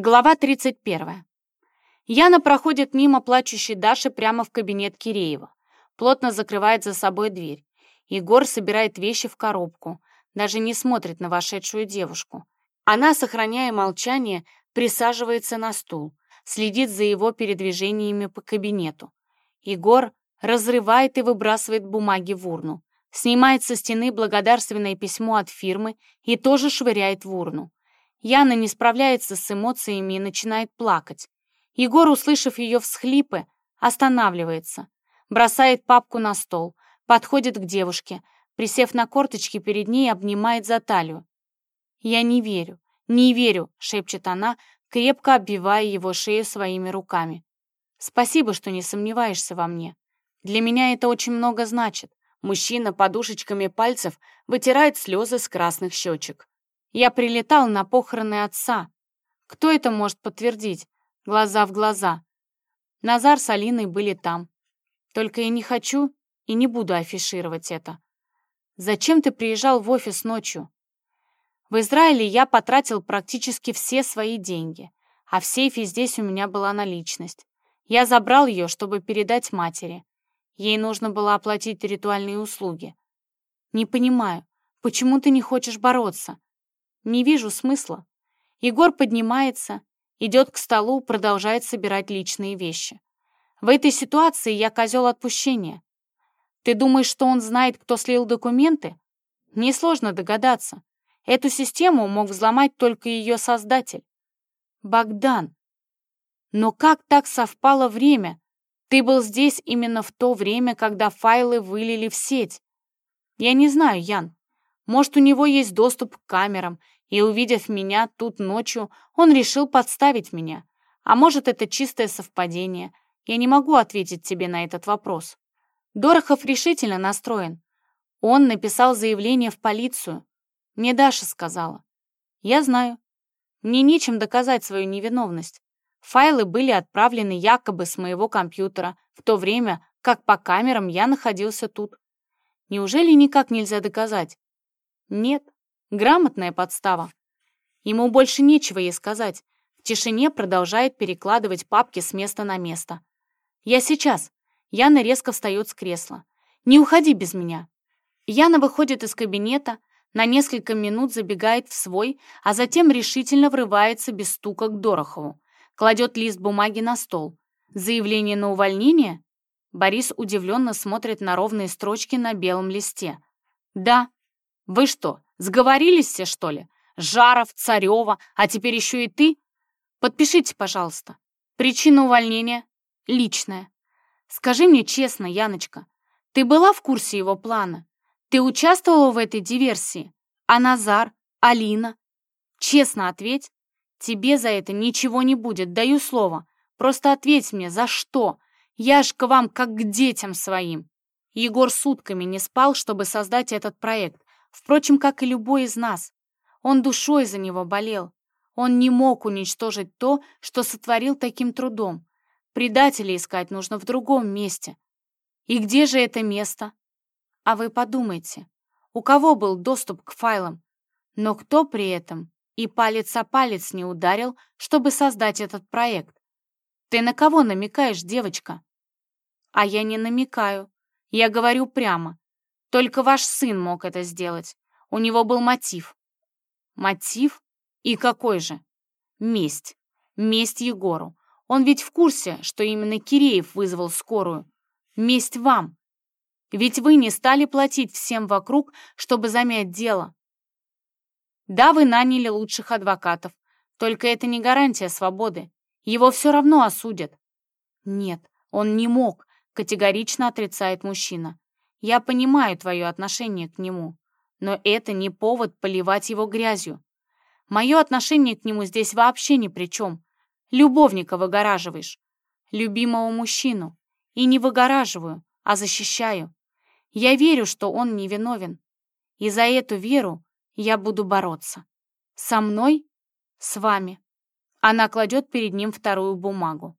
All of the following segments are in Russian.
Глава 31. Яна проходит мимо плачущей Даши прямо в кабинет Киреева. Плотно закрывает за собой дверь. Егор собирает вещи в коробку, даже не смотрит на вошедшую девушку. Она, сохраняя молчание, присаживается на стул, следит за его передвижениями по кабинету. Егор разрывает и выбрасывает бумаги в урну, снимает со стены благодарственное письмо от фирмы и тоже швыряет в урну. Яна не справляется с эмоциями и начинает плакать. Егор, услышав ее всхлипы, останавливается, бросает папку на стол, подходит к девушке, присев на корточки перед ней, обнимает за талию. «Я не верю, не верю», — шепчет она, крепко обвивая его шею своими руками. «Спасибо, что не сомневаешься во мне. Для меня это очень много значит». Мужчина подушечками пальцев вытирает слезы с красных щечек. Я прилетал на похороны отца. Кто это может подтвердить? Глаза в глаза. Назар с Алиной были там. Только я не хочу и не буду афишировать это. Зачем ты приезжал в офис ночью? В Израиле я потратил практически все свои деньги, а в сейфе здесь у меня была наличность. Я забрал ее, чтобы передать матери. Ей нужно было оплатить ритуальные услуги. Не понимаю, почему ты не хочешь бороться? Не вижу смысла. Егор поднимается, идет к столу, продолжает собирать личные вещи. В этой ситуации я козел отпущения. Ты думаешь, что он знает, кто слил документы? Несложно догадаться. Эту систему мог взломать только ее создатель. Богдан. Но как так совпало время? Ты был здесь именно в то время, когда файлы вылили в сеть. Я не знаю, Ян. Может, у него есть доступ к камерам, и, увидев меня тут ночью, он решил подставить меня. А может, это чистое совпадение. Я не могу ответить тебе на этот вопрос. Дорохов решительно настроен. Он написал заявление в полицию. Мне Даша сказала. Я знаю. Мне нечем доказать свою невиновность. Файлы были отправлены якобы с моего компьютера, в то время как по камерам я находился тут. Неужели никак нельзя доказать? Нет, Грамотная подстава. Ему больше нечего ей сказать. В тишине продолжает перекладывать папки с места на место. «Я сейчас». Яна резко встает с кресла. «Не уходи без меня». Яна выходит из кабинета, на несколько минут забегает в свой, а затем решительно врывается без стука к Дорохову. Кладет лист бумаги на стол. «Заявление на увольнение?» Борис удивленно смотрит на ровные строчки на белом листе. «Да». «Вы что, Сговорились все, что ли? Жаров, Царева, а теперь еще и ты? Подпишите, пожалуйста. Причина увольнения личная. Скажи мне честно, Яночка, ты была в курсе его плана? Ты участвовала в этой диверсии? А Назар? Алина? Честно ответь. Тебе за это ничего не будет, даю слово. Просто ответь мне, за что? Я ж к вам как к детям своим. Егор сутками не спал, чтобы создать этот проект. Впрочем, как и любой из нас. Он душой за него болел. Он не мог уничтожить то, что сотворил таким трудом. Предателя искать нужно в другом месте. И где же это место? А вы подумайте, у кого был доступ к файлам? Но кто при этом и палец о палец не ударил, чтобы создать этот проект? Ты на кого намекаешь, девочка? А я не намекаю. Я говорю прямо. Только ваш сын мог это сделать. У него был мотив. Мотив? И какой же? Месть. Месть Егору. Он ведь в курсе, что именно Киреев вызвал скорую. Месть вам. Ведь вы не стали платить всем вокруг, чтобы замять дело. Да, вы наняли лучших адвокатов, только это не гарантия свободы. Его все равно осудят. Нет, он не мог, категорично отрицает мужчина. Я понимаю твое отношение к нему, но это не повод поливать его грязью. Мое отношение к нему здесь вообще ни при чем. Любовника выгораживаешь. Любимого мужчину. И не выгораживаю, а защищаю. Я верю, что он невиновен. И за эту веру я буду бороться. Со мной? С вами. Она кладет перед ним вторую бумагу.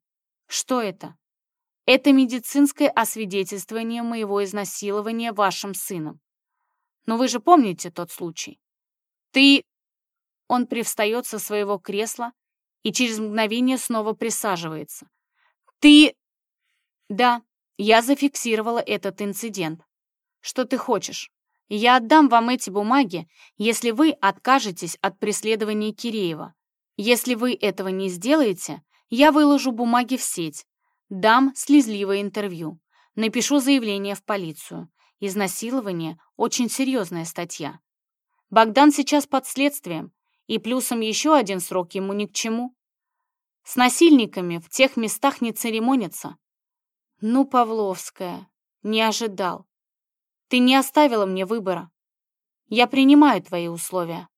Что это? Это медицинское освидетельствование моего изнасилования вашим сыном. Но вы же помните тот случай? Ты...» Он привстает со своего кресла и через мгновение снова присаживается. «Ты...» «Да, я зафиксировала этот инцидент. Что ты хочешь? Я отдам вам эти бумаги, если вы откажетесь от преследования Киреева. Если вы этого не сделаете, я выложу бумаги в сеть, дам слезливое интервью, напишу заявление в полицию. Изнасилование — очень серьезная статья. Богдан сейчас под следствием, и плюсом еще один срок ему ни к чему. С насильниками в тех местах не церемонятся. Ну, Павловская, не ожидал. Ты не оставила мне выбора. Я принимаю твои условия.